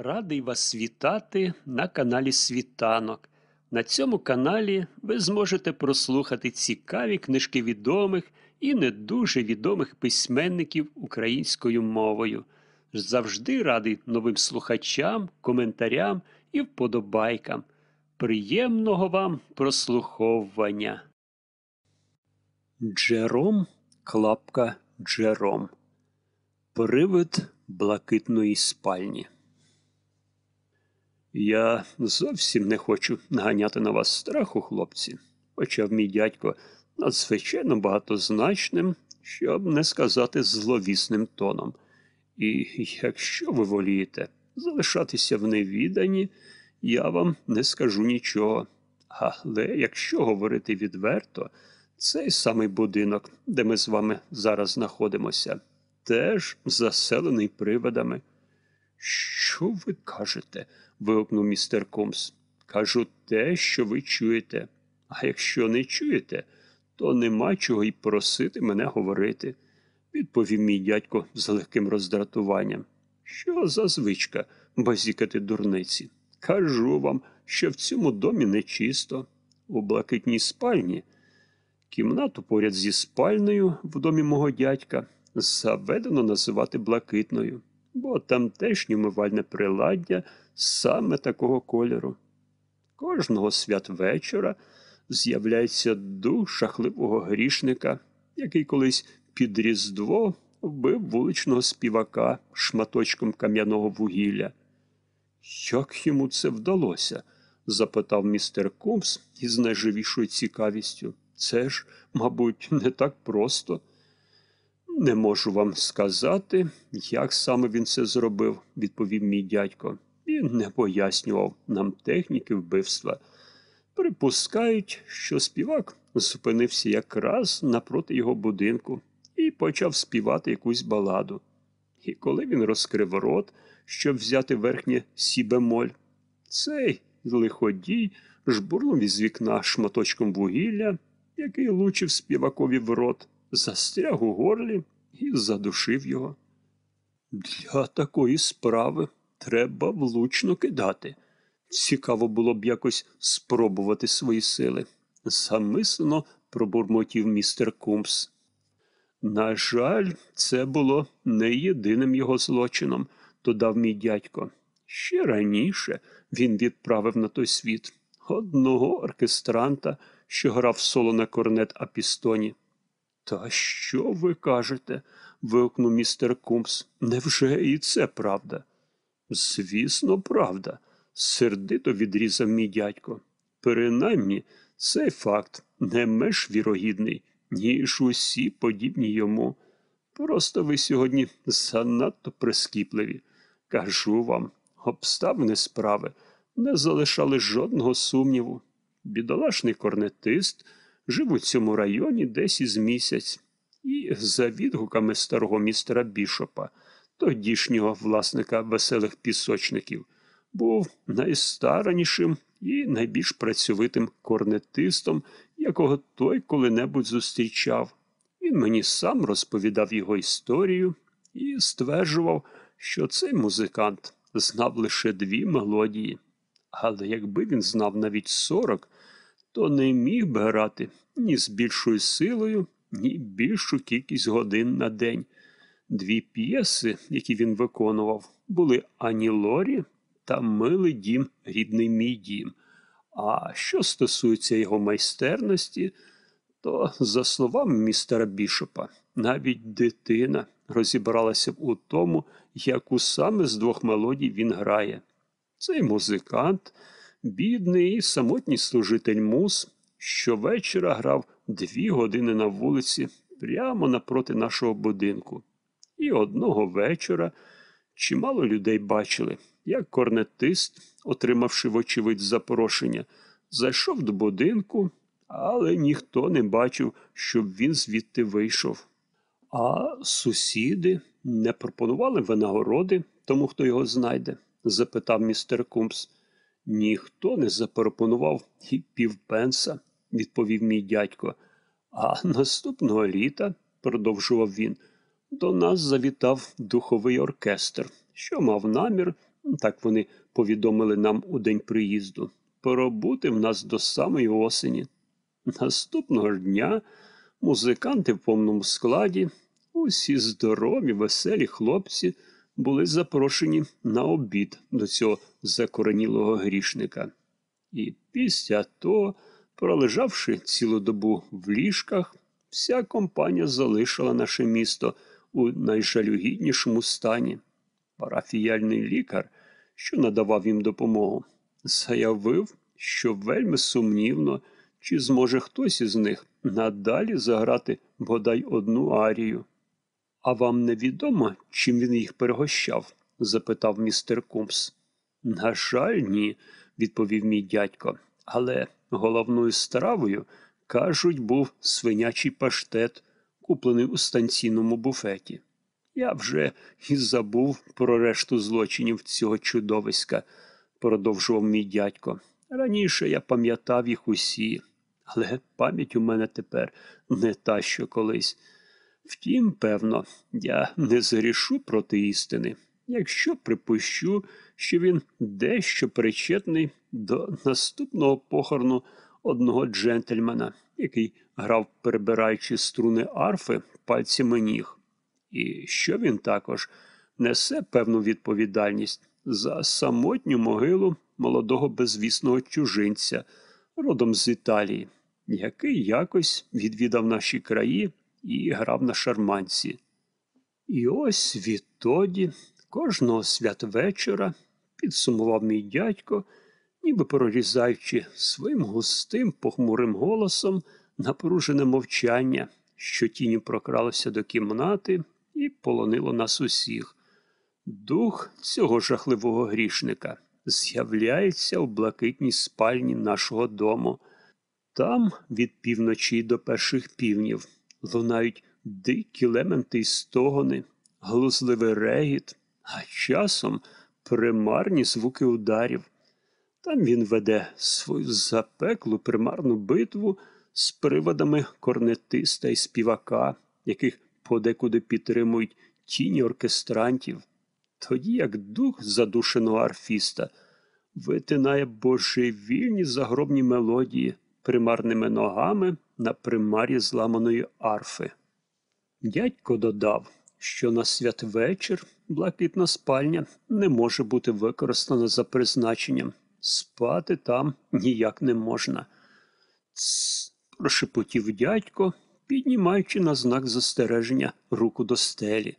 Радий вас вітати на каналі Світанок. На цьому каналі ви зможете прослухати цікаві книжки відомих і не дуже відомих письменників українською мовою. Завжди радий новим слухачам, коментарям і вподобайкам. Приємного вам прослуховування. Джером Клапка Джером. Привид блакитної спальні. Я зовсім не хочу наганяти на вас страху, хлопці, почав мій дядько надзвичайно багатозначним, щоб не сказати зловісним тоном. І якщо ви волієте залишатися в невіданні, я вам не скажу нічого. Але якщо говорити відверто, цей самий будинок, де ми з вами зараз знаходимося, теж заселений привидами. Що ви кажете? вигукнув містер Комс. Кажу те, що ви чуєте. А якщо не чуєте, то нема чого й просити мене говорити, відповів мій дядько з легким роздратуванням. Що за звичка базікати дурниці? Кажу вам, що в цьому домі нечисто. У блакитній спальні. Кімнату поряд зі спальною в домі мого дядька заведено називати блакитною, бо тамтешнє мивальне приладдя саме такого кольору. Кожного святвечора з'являється дух шахливого грішника, який колись під Різдво вбив вуличного співака шматочком кам'яного вугілля. Як йому це вдалося? запитав містер Кумс із найживішою цікавістю. Це ж, мабуть, не так просто. Не можу вам сказати, як саме він це зробив, відповів мій дядько. Він не пояснював нам техніки вбивства. Припускають, що співак зупинився якраз напроти його будинку і почав співати якусь баладу. І коли він розкрив рот, щоб взяти верхнє сібемоль, цей лиходій жбурнув із вікна шматочком вугілля, який лучив співакові в рот, застряг у горлі і задушив його. Для такої справи треба влучно кидати. Цікаво було б якось спробувати свої сили. Замислено пробурмотів містер Кумс. На жаль, це було не єдиним його злочином, додав мій дядько. Ще раніше він відправив на той світ одного оркестранта, що грав соло на корнет Апістоні. Та що ви кажете? вигукнув містер Кумс. Невже і це правда? Звісно, правда, сердито відрізав мій дядько. Принаймні, цей факт не менш вірогідний, ніж усі подібні йому. Просто ви сьогодні занадто прискіпливі. Кажу вам, обставини справи не залишали жодного сумніву. Бідолашний корнетист жив у цьому районі десь із місяць, і за відгуками старого містера Бішопа тодішнього власника веселих пісочників, був найстаранішим і найбільш працьовитим корнетистом, якого той коли-небудь зустрічав. Він мені сам розповідав його історію і стверджував, що цей музикант знав лише дві мелодії. Але якби він знав навіть сорок, то не міг би грати ні з більшою силою, ні більшу кількість годин на день. Дві п'єси, які він виконував, були Ані Лорі та Милий дім, рідний мій дім. А що стосується його майстерності, то, за словами містера Бішопа, навіть дитина розібралася у тому, яку саме з двох мелодій він грає. Цей музикант, бідний і самотній служитель мус, щовечора грав дві години на вулиці прямо напроти нашого будинку. І одного вечора чимало людей бачили, як корнетист, отримавши вочевидь запрошення, зайшов до будинку, але ніхто не бачив, щоб він звідти вийшов. А сусіди не пропонували винагороди тому, хто його знайде? запитав містер Кумс. Ніхто не запропонував півпенса, відповів мій дядько. А наступного літа, продовжував він, до нас завітав духовий оркестр, що мав намір Так вони повідомили нам у день приїзду. Пробути в нас до самої осені. Наступного ж дня музиканти в повному складі, усі здорові, веселі хлопці були запрошені на обід до цього закоренілого грішника. І після того, пролежавши цілу добу в ліжках, вся компанія залишила наше місто у найжалюгіднішому стані. Парафіяльний лікар, що надавав їм допомогу, заявив, що вельми сумнівно, чи зможе хтось із них надалі заграти бодай одну арію. А вам не відомо, чим він їх перегощав? запитав містер Кумс. На жаль, ні, відповів мій дядько, але головною стравою, кажуть, був свинячий паштет, куплений у станційному буфеті. Я вже і забув про решту злочинів цього чудовиська, продовжував мій дядько. Раніше я пам'ятав їх усі, але пам'ять у мене тепер не та, що колись. Втім, певно, я не згрішу проти істини, якщо припущу, що він дещо причетний до наступного похорону одного джентльмена, який грав, перебираючи струни арфи пальцями ніг, і що він також несе певну відповідальність за самотню могилу молодого безвісного чужинця, родом з Італії, який якось відвідав наші краї і грав на шарманці. І ось відтоді, кожного святвечора, підсумував мій дядько, ніби прорізаючи своїм густим похмурим голосом напружене мовчання, що тіні прокралося до кімнати і полонило нас усіх. Дух цього жахливого грішника з'являється у блакитній спальні нашого дому. Там, від півночі до перших півнів, лунають дикі лементи й стогони, глузливий регіт, а часом примарні звуки ударів. Там він веде свою запеклу примарну битву з приводами корнетиста і співака, яких подекуди підтримують тіні оркестрантів. Тоді як дух задушеного арфіста витинає божевільні загробні мелодії примарними ногами на примарі зламаної арфи. Дядько додав, що на святвечір блакитна спальня не може бути використана за призначенням. Спати там ніяк не можна. Тсс, прошепотів дядько, піднімаючи на знак застереження руку до стелі.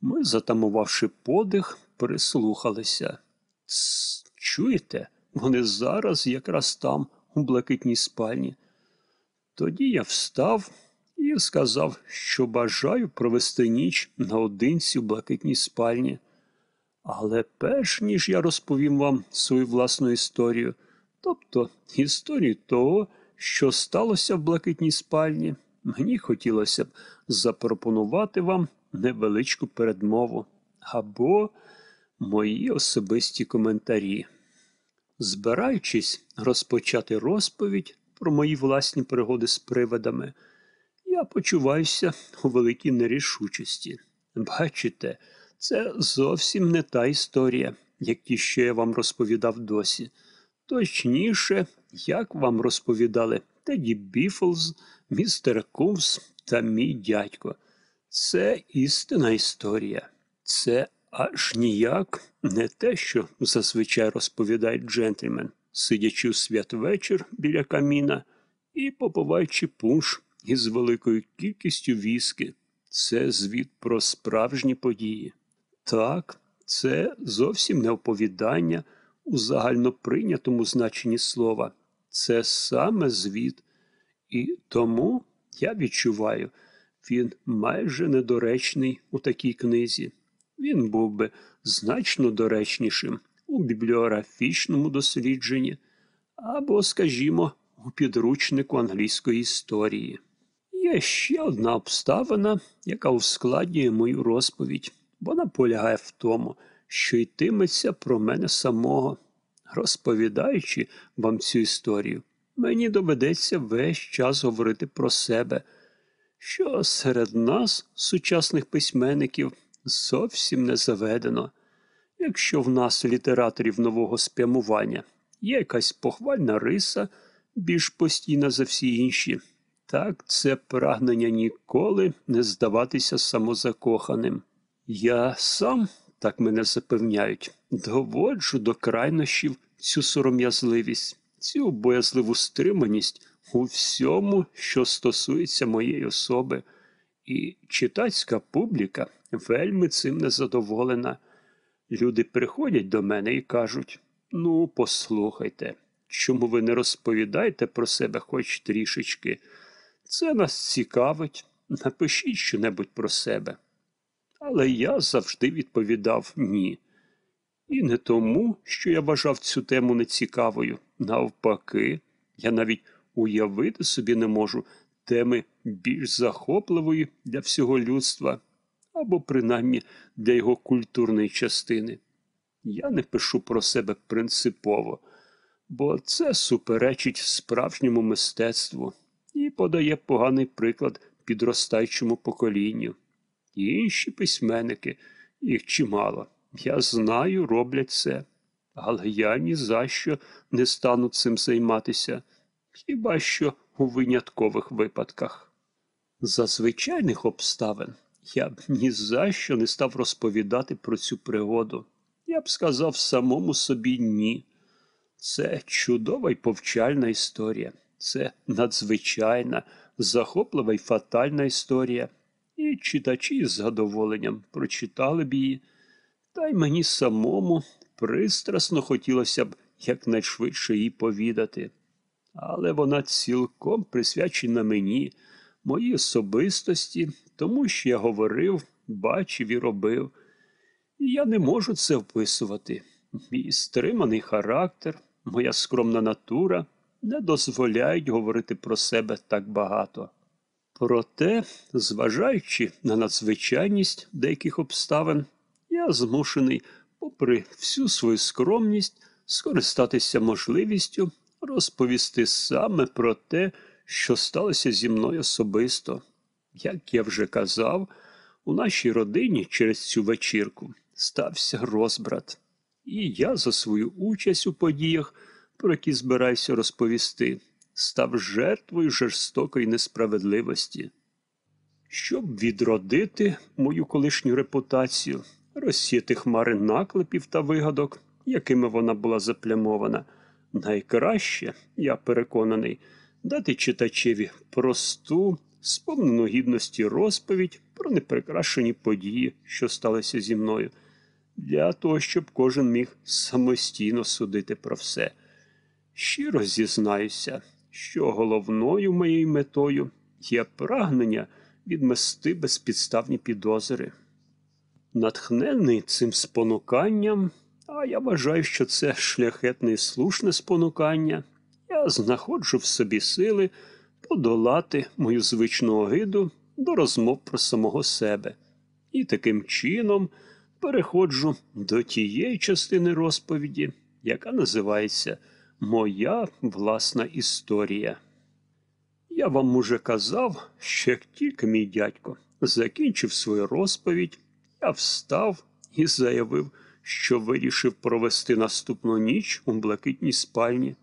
Ми, затамувавши подих, прислухалися. Тсс, чуєте? Вони зараз якраз там, у блакитній спальні. Тоді я встав і сказав, що бажаю провести ніч наодинці в блакитній спальні. Але перш ніж я розповім вам свою власну історію, тобто історію того, що сталося в блакитній спальні, мені хотілося б запропонувати вам невеличку передмову або мої особисті коментарі. Збираючись розпочати розповідь про мої власні пригоди з привидами, я почуваюся у великій нерішучості. Бачите, це зовсім не та історія, як ті, що я вам розповідав досі. Точніше, як вам розповідали Теді Біфлз, містер Кувс та мій дядько. Це істинна історія. Це аж ніяк не те, що зазвичай розповідає джентльмен, сидячи у святвечір біля каміна і попиваючи пунш із великою кількістю віски. Це звіт про справжні події. Так, це зовсім не оповідання у загальноприйнятому значенні слова. Це саме звіт. І тому я відчуваю, він майже недоречний у такій книзі. Він був би значно доречнішим у бібліографічному дослідженні або, скажімо, у підручнику англійської історії. Є ще одна обставина, яка ускладнює мою розповідь. Вона полягає в тому, що йтиметься про мене самого. Розповідаючи вам цю історію, мені доведеться весь час говорити про себе, що серед нас, сучасних письменників, зовсім не заведено. Якщо в нас, літераторів нового спрямування, є якась похвальна риса, більш постійна за всі інші, так це прагнення ніколи не здаватися самозакоханим. Я сам, так мене запевняють, доводжу до крайнощів цю сором'язливість, цю боязливу стриманість у всьому, що стосується моєї особи, і читацька публіка вельми цим незадоволена. Люди приходять до мене і кажуть: ну, послухайте, чому ви не розповідаєте про себе хоч трішечки? Це нас цікавить, напишіть щонебудь про себе. Але я завжди відповідав ні. І не тому, що я вважав цю тему нецікавою. Навпаки, я навіть уявити собі не можу теми більш захопливої для всього людства, або принаймні для його культурної частини. Я не пишу про себе принципово, бо це суперечить справжньому мистецтву і подає поганий приклад підростаючому поколінню. Інші письменники, їх чимало. Я знаю, роблять це, але я ні за що не стану цим займатися, хіба що у виняткових випадках. За звичайних обставин я б ні за що не став розповідати про цю пригоду. Я б сказав самому собі ні. Це чудова й повчальна історія, це надзвичайна, захоплива й фатальна історія, і читачі з задоволенням прочитали б її. Та й мені самому пристрасно хотілося б якнайшвидше її повідати. Але вона цілком присвячена мені, моїй особистості, тому що я говорив, бачив і робив. І я не можу це вписувати. Мій стриманий характер, моя скромна натура не дозволяють говорити про себе так багато. Проте, зважаючи на надзвичайність деяких обставин, я змушений, попри всю свою скромність, скористатися можливістю розповісти саме про те, що сталося зі мною особисто. Як я вже казав, у нашій родині через цю вечірку стався розбрат, і я за свою участь у подіях, про які збираюся розповісти, став жертвою жорстокої несправедливості. Щоб відродити мою колишню репутацію, розсіяти хмари наклепів та вигадок, якими вона була заплямована, найкраще, я переконаний, дати читачеві просту, сповнену гідності розповідь про неприкрашені події, що сталися зі мною, для того, щоб кожен міг самостійно судити про все. Щиро зізнаюся, що головною моєю метою є прагнення відмести безпідставні підозри. Натхнений цим спонуканням, а я вважаю, що це шляхетне і слушне спонукання, я знаходжу в собі сили подолати мою звичну огиду до розмов про самого себе. І таким чином переходжу до тієї частини розповіді, яка називається Моя власна історія. Я вам уже казав, що як тільки мій дядько закінчив свою розповідь, я встав і заявив, що вирішив провести наступну ніч у блакитній спальні.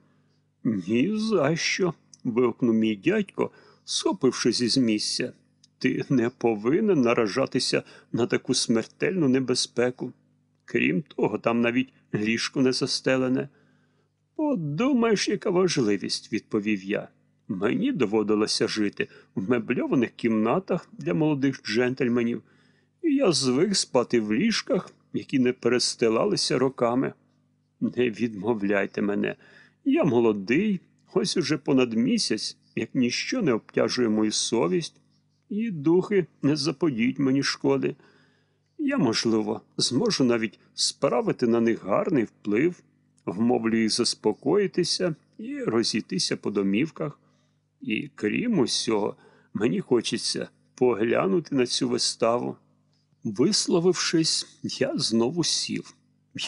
«Ні за що!» – вигукнув мій дядько, схопившись із місця. Ти не повинен наражатися на таку смертельну небезпеку. Крім того, там навіть ліжко не застелене. Подумаєш, яка важливість, відповів я. Мені доводилося жити в мебльованих кімнатах для молодих джентльменів, і я звик спати в ліжках, які не перестилалися роками. Не відмовляйте мене, я молодий, ось уже понад місяць, як ніщо не обтяжує мою совість, і духи не заподіють мені шкоди. Я, можливо, зможу навіть справити на них гарний вплив, вмовлю їх заспокоїтися і розійтися по домівках. І крім усього, мені хочеться поглянути на цю виставу. Висловившись, я знову сів.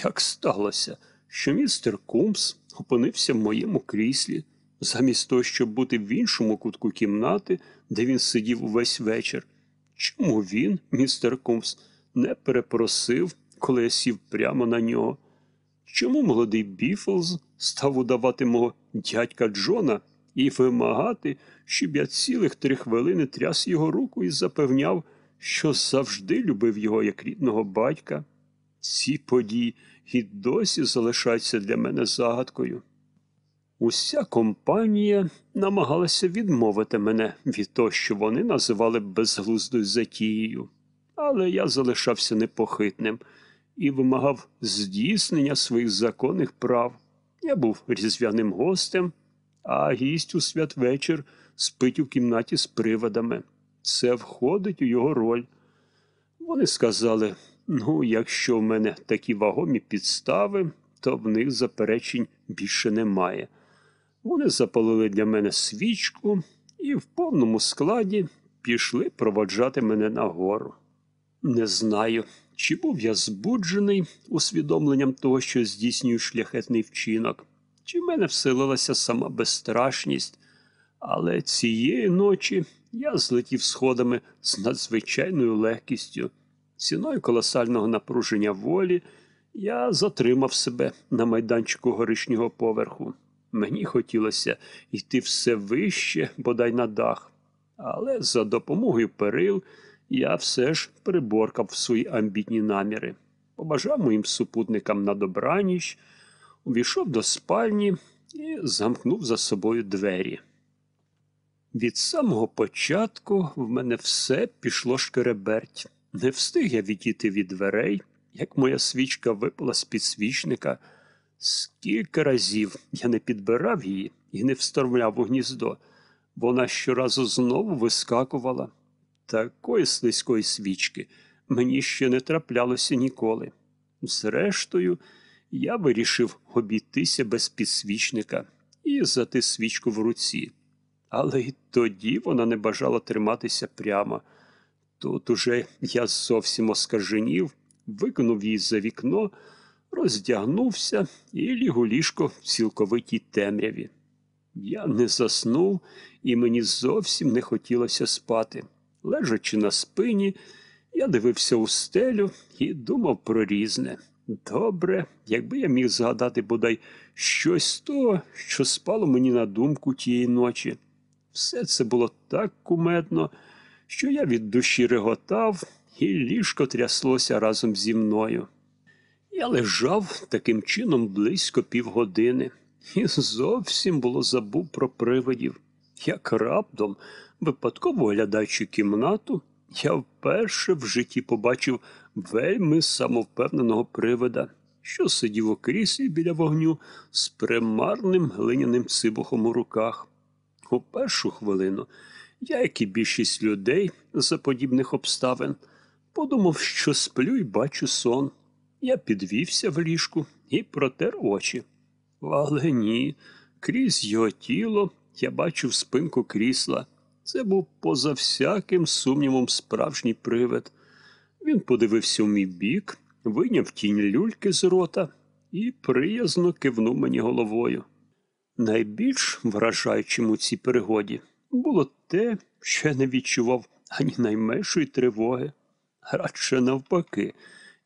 Як сталося, що містер Кумс опинився в моєму кріслі, замість того, щоб бути в іншому кутку кімнати, де він сидів увесь вечір. Чому він, містер Кумс, не перепросив, коли я сів прямо на нього. Чому молодий Біфлз став удавати мого дядька Джона і вимагати, щоб я цілих три хвилини тряс його руку і запевняв, що завжди любив його як рідного батька? Ці події і досі залишаються для мене загадкою. Уся компанія намагалася відмовити мене від того, що вони називали безглуздою затією, але я залишався непохитним і вимагав здійснення своїх законних прав. Я був різдвяним гостем, а гість у святвечір спить у кімнаті з приводами. Це входить у його роль. Вони сказали: ну, якщо в мене такі вагомі підстави, то в них заперечень більше немає. Вони запалили для мене свічку і в повному складі пішли проводжати мене нагору. Не знаю, чи був я збуджений усвідомленням того, що здійснюю шляхетний вчинок, чи в мене вселилася сама безстрашність, але цієї ночі я злетів сходами з надзвичайною легкістю. Ціною колосального напруження волі я затримав себе на майданчику горишнього поверху. Мені хотілося йти все вище, бодай на дах, але за допомогою перил я все ж приборкав свої амбітні наміри, побажав моїм супутникам на добраніч, увійшов до спальні і замкнув за собою двері. Від самого початку в мене все пішло шкереберть. Не встиг я відійти від дверей, як моя свічка випала з підсвічника. Скільки разів я не підбирав її і не вставляв у гніздо, вона щоразу знову вискакувала. Такої слизької свічки мені ще не траплялося ніколи. Зрештою, я вирішив обійтися без підсвічника і зати свічку в руці. Але й тоді вона не бажала триматися прямо. Тут уже я зовсім оскаженів, викинув її за вікно, роздягнувся і ліг у ліжко в цілковитій темряві. Я не заснув, і мені зовсім не хотілося спати. Лежачи на спині, я дивився у стелю і думав про різне. Добре, якби я міг згадати бодай щось з того, що спало мені на думку тієї ночі. Все це було так кумедно, що я від душі реготав, і ліжко тряслося разом зі мною. Я лежав таким чином близько півгодини і зовсім було забув про привидів. Як раптом, випадково оглядаючи кімнату, я вперше в житті побачив вельми самовпевненого привида, що сидів у кріслі біля вогню з примарним глиняним цибухом у руках. У першу хвилину я, як і більшість людей за подібних обставин, подумав, що сплю і бачу сон. Я підвівся в ліжку і протер очі. Але ні, крізь його тіло я бачив спинку крісла. Це був поза всяким сумнівом справжній привид. Він подивився в мій бік, вийняв тінь люльки з рота і приязно кивнув мені головою. Найбільш вражаючим у цій пригоді було те, що я не відчував ані найменшої тривоги. Радше навпаки,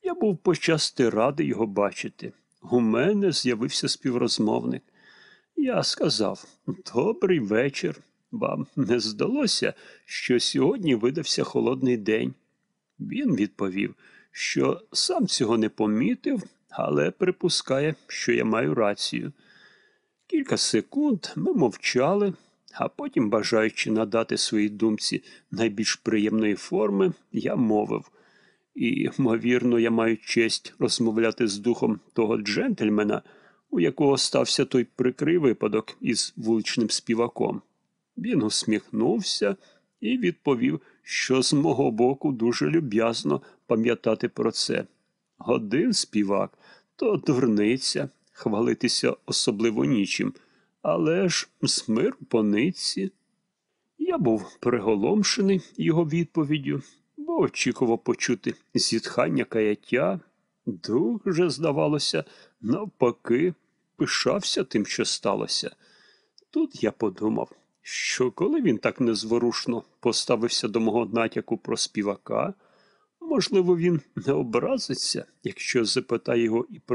я був почасти радий його бачити. У мене з'явився співрозмовник. Я сказав Добрий вечір. Вам не здалося, що сьогодні видався холодний день? Він відповів, що сам цього не помітив, але припускає, що я маю рацію. Кілька секунд ми мовчали, а потім, бажаючи надати своїй думці найбільш приємної форми, я мовив. І, ймовірно, я маю честь розмовляти з духом того джентльмена, у якого стався той прикрий випадок із вуличним співаком. Він усміхнувся і відповів, що з мого боку дуже люб'язно пам'ятати про це. Один співак то дурниця, хвалитися особливо нічим, але ж з миру по нитці. Я був приголомшений його відповіддю, бо очікував почути зітхання каяття. Дух же, здавалося, навпаки, пишався тим, що сталося. Тут я подумав, що коли він так незворушно поставився до мого натяку про співака, Можливо, він не образиться, якщо запитає його і про